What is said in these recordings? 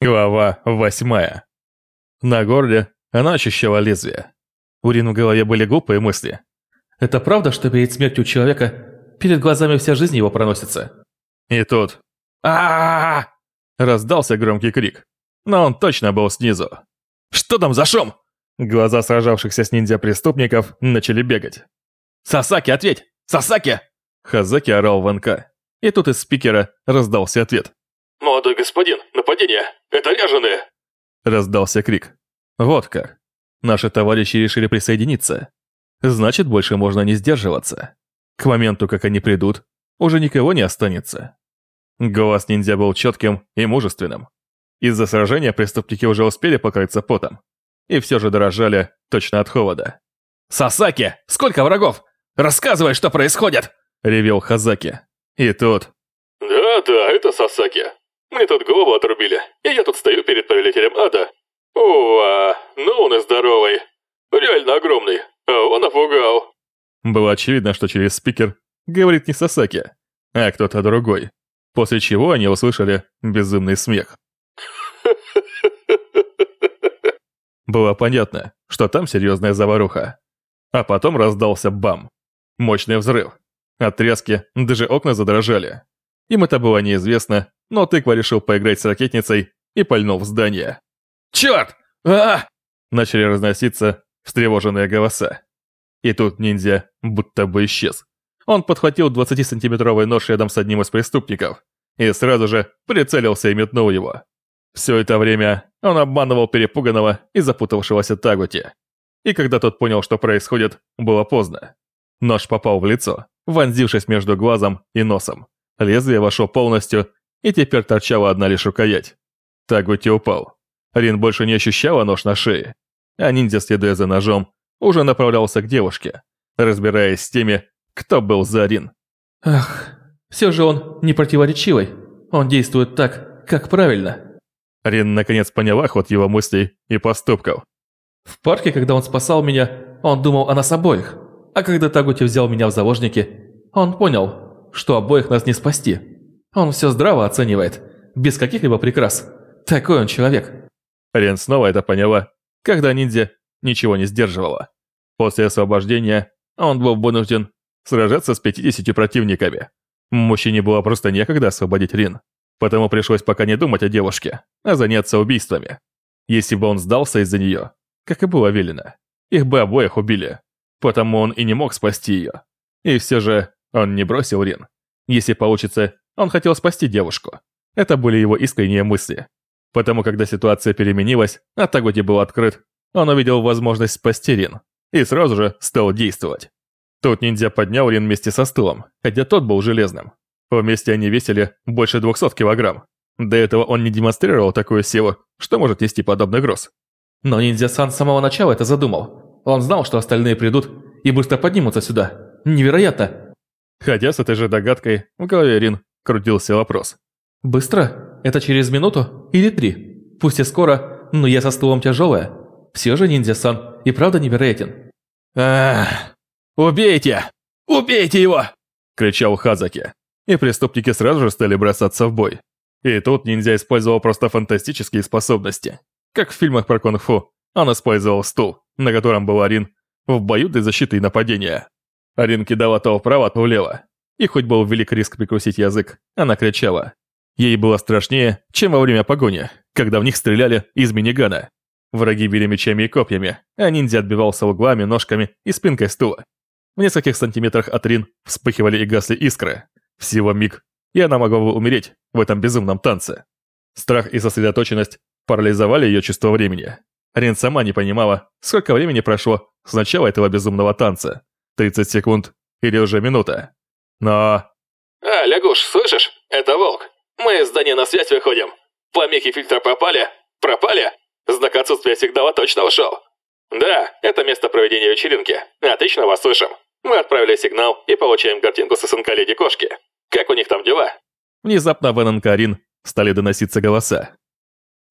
Глава восьмая. На горле она ощущала лезвие. У Рин в голове были глупые мысли. Это правда, что перед смертью человека перед глазами вся жизнь его проносится? И тут а, раздался громкий крик. Но он точно был снизу. «Что там за шум?» Глаза сражавшихся с ниндзя-преступников начали бегать. «Сасаки, ответь! Сасаки!» Хазаки орал в НК. И тут из спикера раздался ответ. «Молодой господин, нападение! Это ряженые!» Раздался крик. Вот как. Наши товарищи решили присоединиться. Значит, больше можно не сдерживаться. К моменту, как они придут, уже никого не останется. Голос ниндзя был четким и мужественным. Из-за сражения преступники уже успели покрыться потом. И все же дорожали точно от холода. «Сасаки! Сколько врагов? Рассказывай, что происходит!» – ревел Хазаки. И тут... «Да-да, это Сасаки. Мне тут голову отрубили, и я тут стою перед повелителем ада. Ова, ну он и здоровый. Реально огромный, а он напугал». Было очевидно, что через спикер говорит не Сасаки, а кто-то другой. После чего они услышали безумный смех. Было понятно, что там серьезная заваруха. А потом раздался бам. Мощный взрыв. От тряски даже окна задрожали. Им это было неизвестно, но тыква решил поиграть с ракетницей и пальнул в здание. «Черт! а Начали разноситься встревоженные голоса. И тут ниндзя будто бы исчез. Он подхватил 20-сантиметровый нож рядом с одним из преступников и сразу же прицелился и метнул его. Все это время он обманывал перепуганного и запутавшегося Тагути. И когда тот понял, что происходит, было поздно. Нож попал в лицо, вонзившись между глазом и носом. Лезвие вошло полностью, и теперь торчала одна лишь рукоять. Тагути упал. Рин больше не ощущала нож на шее, а ниндзя, следуя за ножом, уже направлялся к девушке, разбираясь с теми, кто был за Рин. Ах, все же он не противоречивый. Он действует так, как правильно. Рин наконец поняла ход его мыслей и поступков. В парке, когда он спасал меня, он думал о нас обоих. А когда Тагути взял меня в заложники, он понял, что обоих нас не спасти. Он все здраво оценивает, без каких-либо прикрас. Такой он человек. Рен снова это поняла, когда ниндзя ничего не сдерживала. После освобождения он был вынужден сражаться с 50 противниками. Мужчине было просто некогда освободить Рин, потому пришлось пока не думать о девушке, а заняться убийствами. Если бы он сдался из-за нее, как и было велено, их бы обоих убили потому он и не мог спасти ее. И все же он не бросил Рин. Если получится, он хотел спасти девушку. Это были его искренние мысли. Потому когда ситуация переменилась, а Тагути был открыт, он увидел возможность спасти Рин. И сразу же стал действовать. Тут ниндзя поднял Рин вместе со стулом, хотя тот был железным. Вместе они весили больше 200 килограмм. До этого он не демонстрировал такую силу, что может нести подобный груз. Но ниндзя-сан с самого начала это задумал. Он знал, что остальные придут и быстро поднимутся сюда. Невероятно!» Хотя с этой же догадкой в голове Рин крутился вопрос. «Быстро? Это через минуту или три? Пусть и скоро, но я со стулом тяжелая. Все же ниндзя-сан и правда невероятен». «Ах, убейте! Убейте его!» – кричал Хазаки. И преступники сразу же стали бросаться в бой. И тут ниндзя использовал просто фантастические способности. Как в фильмах про кунг-фу, он использовал стул, на котором был Арин, в бою для защиты и нападения. Арин кидала то вправо, то влево. И хоть был велик риск прикусить язык, она кричала. Ей было страшнее, чем во время погони, когда в них стреляли из минигана. Враги били мечами и копьями, а ниндзя отбивался углами, ножками и спинкой стула. В нескольких сантиметрах от Рин вспыхивали и гасли искры. Всего миг, и она могла бы умереть в этом безумном танце. Страх и сосредоточенность парализовали ее чувство времени. Рин сама не понимала, сколько времени прошло с начала этого безумного танца. 30 секунд или уже минута. Но... А, Лягуш, слышишь? Это Волк. Мы из здания на связь выходим. Помехи фильтра пропали? Пропали? Знак отсутствия сигнала точно ушел. Да, это место проведения вечеринки. Отлично вас слышим. Мы отправили сигнал и получаем картинку с СНК Леди Кошки. Как у них там дела? Внезапно в ННК Рин стали доноситься голоса.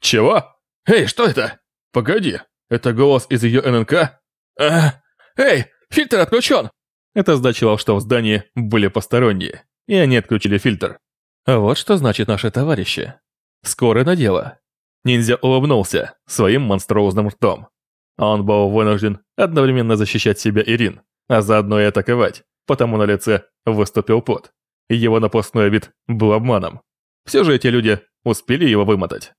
Чего? Эй, что это? Погоди, это голос из ее ННК? А, эй, фильтр отключен! Это значило, что в здании были посторонние, и они отключили фильтр. А вот что значит наши товарищи. Скоро на дело. Ниндзя улыбнулся своим монструозным ртом. Он был вынужден одновременно защищать себя и Рин, а заодно и атаковать, потому на лице выступил пот. Его напускной вид был обманом. Все же эти люди успели его вымотать.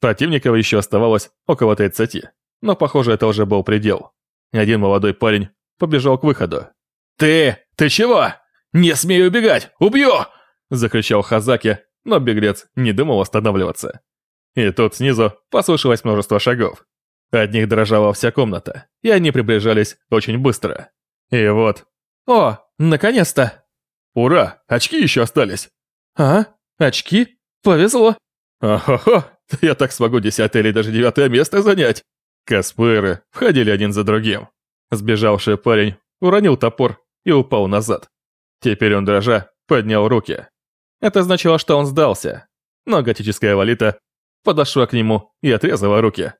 Противников еще оставалось около 30, но, похоже, это уже был предел. Один молодой парень побежал к выходу. «Ты! Ты чего? Не смей убегать! Убью!» Закричал Хазаки, но беглец не думал останавливаться. И тут снизу послышалось множество шагов. От них дрожала вся комната, и они приближались очень быстро. И вот... «О, наконец-то!» «Ура! Очки еще остались!» «А? Очки? Повезло!» «Охо-хо! Я так смогу десятое или даже девятое место занять!» Косплееры входили один за другим. Сбежавший парень уронил топор и упал назад. Теперь он, дрожа, поднял руки. Это значило, что он сдался. Но готическая валита подошла к нему и отрезала руки.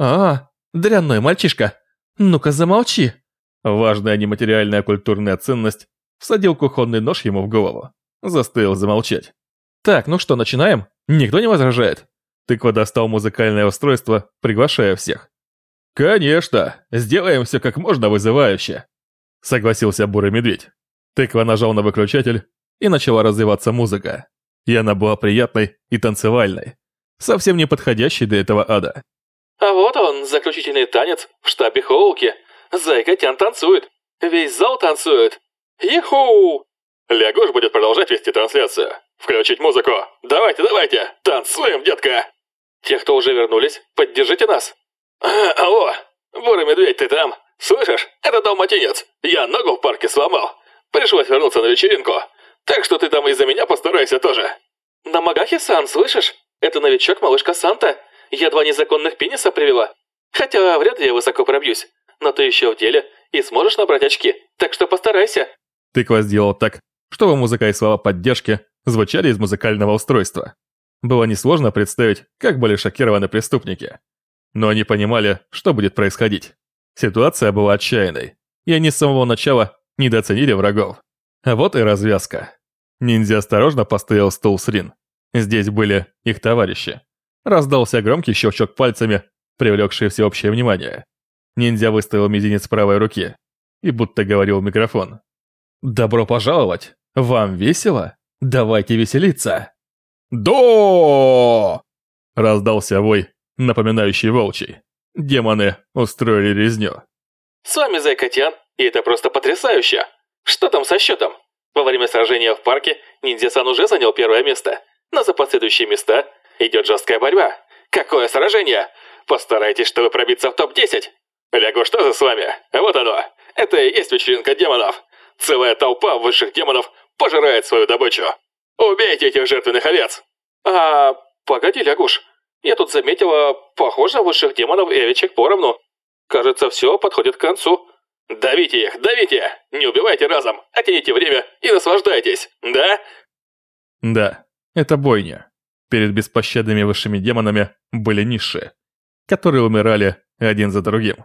«А, дрянной мальчишка, ну-ка замолчи!» Важная нематериальная культурная ценность всадил кухонный нож ему в голову. Заставил замолчать. «Так, ну что, начинаем? Никто не возражает?» Тыква достал музыкальное устройство, приглашая всех. «Конечно! Сделаем все как можно вызывающе!» Согласился Бурый Медведь. Тыква нажал на выключатель, и начала развиваться музыка. И она была приятной и танцевальной. Совсем не подходящей для этого ада. А вот он, заключительный танец в штабе Хоуки. Зайка Тян танцует. Весь зал танцует. Иху! Лягуш будет продолжать вести трансляцию. Включить музыку. Давайте, давайте. Танцуем, детка. Те, кто уже вернулись, поддержите нас. А, алло, Бурый Медведь, ты там? Слышишь? Это Далматинец. Я ногу в парке сломал. Пришлось вернуться на вечеринку. Так что ты там из-за меня постарайся тоже. Намагахи-сан, слышишь? Это новичок малышка Санта. Я два незаконных пениса привела. Хотя вряд ли я высоко пробьюсь. Но ты еще в деле и сможешь набрать очки. Так что постарайся. Тыква сделал так, чтобы музыка и слова поддержки звучали из музыкального устройства. Было несложно представить, как были шокированы преступники. Но они понимали, что будет происходить. Ситуация была отчаянной, и они с самого начала недооценили врагов. А вот и развязка. Ниндзя осторожно поставил стул с Рин. Здесь были их товарищи. Раздался громкий щелчок пальцами, привлекший всеобщее внимание. Ниндзя выставил мизинец правой руки и будто говорил в микрофон. «Добро пожаловать! Вам весело? Давайте веселиться!» «До!» Раздался вой, напоминающий волчий. Демоны устроили резню. С вами Зайкотян, и это просто потрясающе! Что там со счетом? Во время сражения в парке Ниндзя-сан уже занял первое место, но за последующие места идет жесткая борьба. Какое сражение! Постарайтесь, чтобы пробиться в топ-10. Лягу, что за с вами? Вот оно. Это и есть вечеринка демонов. Целая толпа высших демонов пожирает свою добычу. Убейте этих жертвенных овец. А, погоди, Лягуш. Я тут заметила, похоже, высших демонов и овечек поровну. Кажется, все подходит к концу. «Давите их, давите! Не убивайте разом, оттяните время и наслаждайтесь, да?» Да, это бойня. Перед беспощадными высшими демонами были низшие, которые умирали один за другим.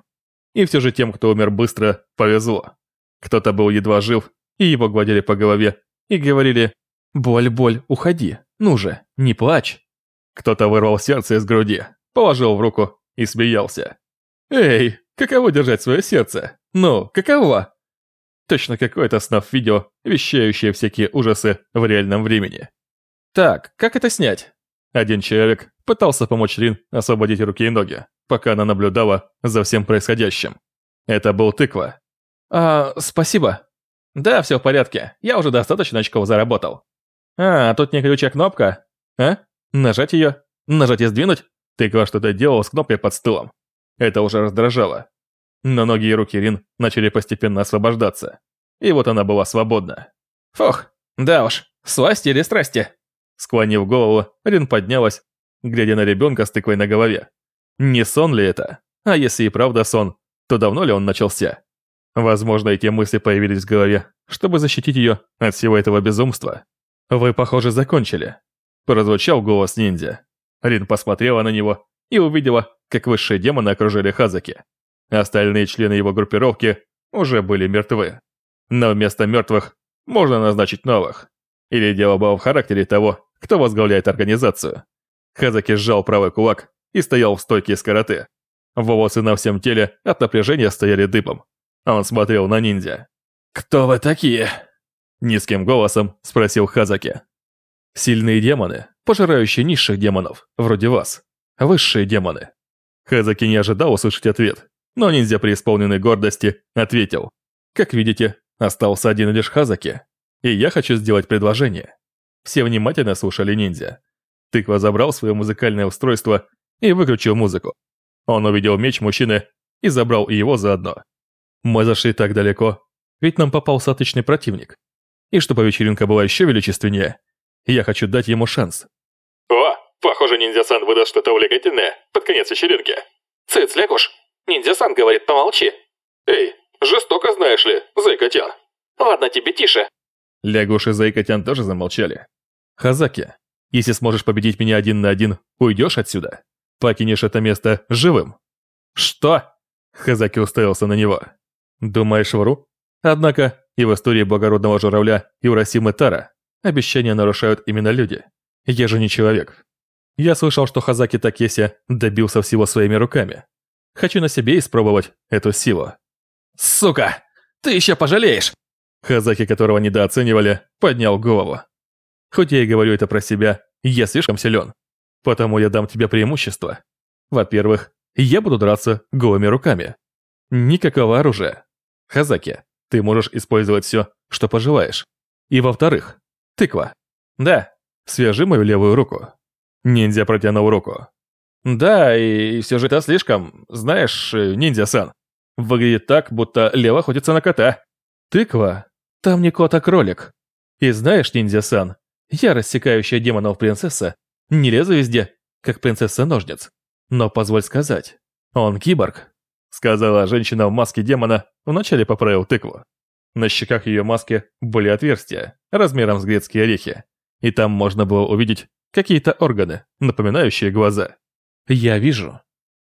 И все же тем, кто умер быстро, повезло. Кто-то был едва жив, и его гладили по голове, и говорили «Боль, боль, уходи, ну же, не плачь». Кто-то вырвал сердце из груди, положил в руку и смеялся. «Эй, каково держать свое сердце? Ну, каково?» Точно какое-то снав-видео, вещающее всякие ужасы в реальном времени. «Так, как это снять?» Один человек пытался помочь Рин освободить руки и ноги, пока она наблюдала за всем происходящим. Это был тыква. «А, спасибо». «Да, все в порядке. Я уже достаточно очков заработал». «А, тут не ключа кнопка. А? Нажать ее? Нажать и сдвинуть?» Тыква что-то делал с кнопкой под стулом. Это уже раздражало. Но ноги и руки Рин начали постепенно освобождаться. И вот она была свободна. Фух, да уж, сласти или страсти? Склонив голову, Рин поднялась, глядя на ребенка с тыквой на голове. Не сон ли это? А если и правда сон, то давно ли он начался? Возможно, эти мысли появились в голове, чтобы защитить ее от всего этого безумства. «Вы, похоже, закончили», – прозвучал голос ниндзя. Рин посмотрела на него и увидела, как высшие демоны окружили Хазаки. Остальные члены его группировки уже были мертвы. но вместо мертвых можно назначить новых. Или дело было в характере того, кто возглавляет организацию. Хазаки сжал правый кулак и стоял в стойке из карате. Волосы на всем теле от напряжения стояли дыбом. Он смотрел на ниндзя. «Кто вы такие?» Низким голосом спросил Хазаки. «Сильные демоны, пожирающие низших демонов, вроде вас. Высшие демоны». Хазаки не ожидал услышать ответ, но ниндзя преисполненной гордости ответил. «Как видите, остался один лишь Хазаки, и я хочу сделать предложение». Все внимательно слушали ниндзя. Тыква забрал свое музыкальное устройство и выключил музыку. Он увидел меч мужчины и забрал его заодно. Мы зашли так далеко, ведь нам попался отличный противник. И чтобы вечеринка была еще величественнее, я хочу дать ему шанс. О, похоже, ниндзя-сан выдаст что-то увлекательное под конец вечеринки. Цыц, Лякуш, ниндзя-сан говорит, помолчи. Эй, жестоко знаешь ли, Зайкотян. Ладно тебе, тише. Лягуш и Зайкотян тоже замолчали. Хазаки, если сможешь победить меня один на один, уйдешь отсюда. Покинешь это место живым. Что? Хазаки уставился на него. Думаешь, вру? Однако и в истории благородного журавля Юрасимы Тара обещания нарушают именно люди. Я же не человек. Я слышал, что Хазаки Такеси добился всего своими руками. Хочу на себе испробовать эту силу. «Сука! Ты еще пожалеешь!» Хазаки, которого недооценивали, поднял голову. Хоть я и говорю это про себя, я слишком силен. Потому я дам тебе преимущество. Во-первых, я буду драться голыми руками. Никакого оружия. Хазаки, ты можешь использовать все, что пожелаешь. И во-вторых, тыква. Да, свяжи мою левую руку. Ниндзя протянул руку. Да, и все же это слишком, знаешь, ниндзя-сан. Выглядит так, будто лево охотится на кота. Тыква? Там не кот, а кролик. И знаешь, ниндзя-сан, я, рассекающая демонов принцесса, не лезу везде, как принцесса-ножниц. Но позволь сказать, он киборг. Сказала женщина в маске демона, вначале поправил тыкву. На щеках ее маски были отверстия, размером с грецкие орехи, и там можно было увидеть какие-то органы, напоминающие глаза. Я вижу.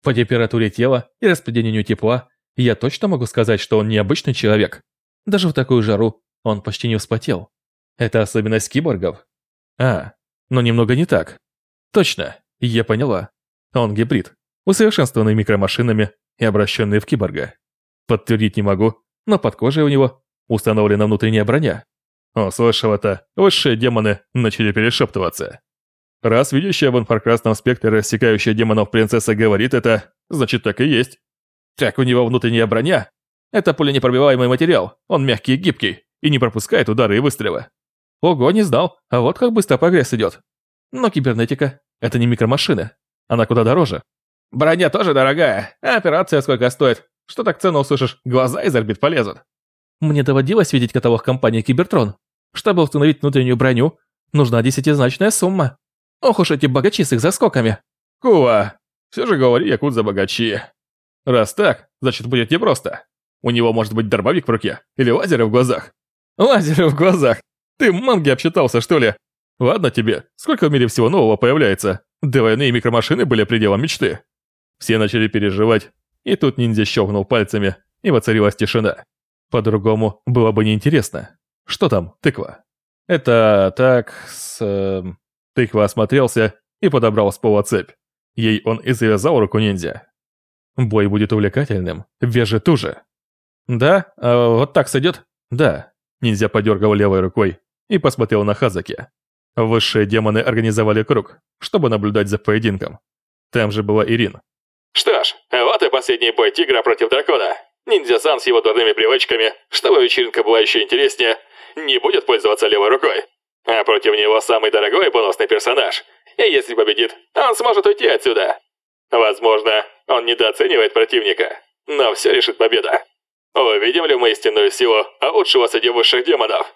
По температуре тела и распределению тепла я точно могу сказать, что он необычный человек. Даже в такую жару он почти не вспотел. Это особенность киборгов. А, но немного не так. Точно, я поняла. Он гибрид, усовершенствованный микромашинами и обращенный в киборга. Подтвердить не могу, но под кожей у него установлена внутренняя броня. Услышав это, высшие демоны начали перешептываться. Раз видящая в инфракрасном спектре рассекающая демонов принцесса говорит это, значит так и есть. Так у него внутренняя броня. Это пуленепробиваемый материал, он мягкий и гибкий, и не пропускает удары и выстрелы. Ого, не знал, а вот как быстро прогресс идет. Но кибернетика – это не микромашины, она куда дороже. Броня тоже дорогая, а операция сколько стоит? Что так цену услышишь, глаза из орбит полезут. Мне доводилось видеть каталог компании Кибертрон. Чтобы установить внутреннюю броню, нужна десятизначная сумма. Ох уж эти богачи с их заскоками. Кува, все же говори, якудза богачи. Раз так, значит будет непросто. У него может быть дробовик в руке или лазеры в глазах. Лазеры в глазах. Ты манги обсчитался, что ли? Ладно тебе, сколько в мире всего нового появляется? До войны микромашины были пределом мечты. Все начали переживать, и тут ниндзя щелкнул пальцами, и воцарилась тишина. По-другому было бы неинтересно. Что там, тыква? Это так, с... Э, тыква осмотрелся и подобрал с пола цепь. Ей он и завязал руку ниндзя. Бой будет увлекательным, вяжи туже. Да, а вот так сойдет? Да. Ниндзя подергал левой рукой и посмотрел на Хазаки. Высшие демоны организовали круг, чтобы наблюдать за поединком. Там же была Ирин. Что ж, вот и последний бой тигра против дракона. Ниндзя-сан с его дурными привычками, чтобы вечеринка была еще интереснее, не будет пользоваться левой рукой. А против него самый дорогой бонусный персонаж. И если победит, он сможет уйти отсюда. Возможно, он недооценивает противника, но все решит победа. Увидим ли мы истинную силу лучшего среди высших демонов?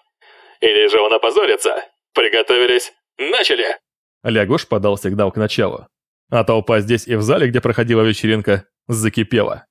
Или же он опозорится? Приготовились, начали! Лягуш подал сигнал к началу. А толпа здесь и в зале, где проходила вечеринка, закипела.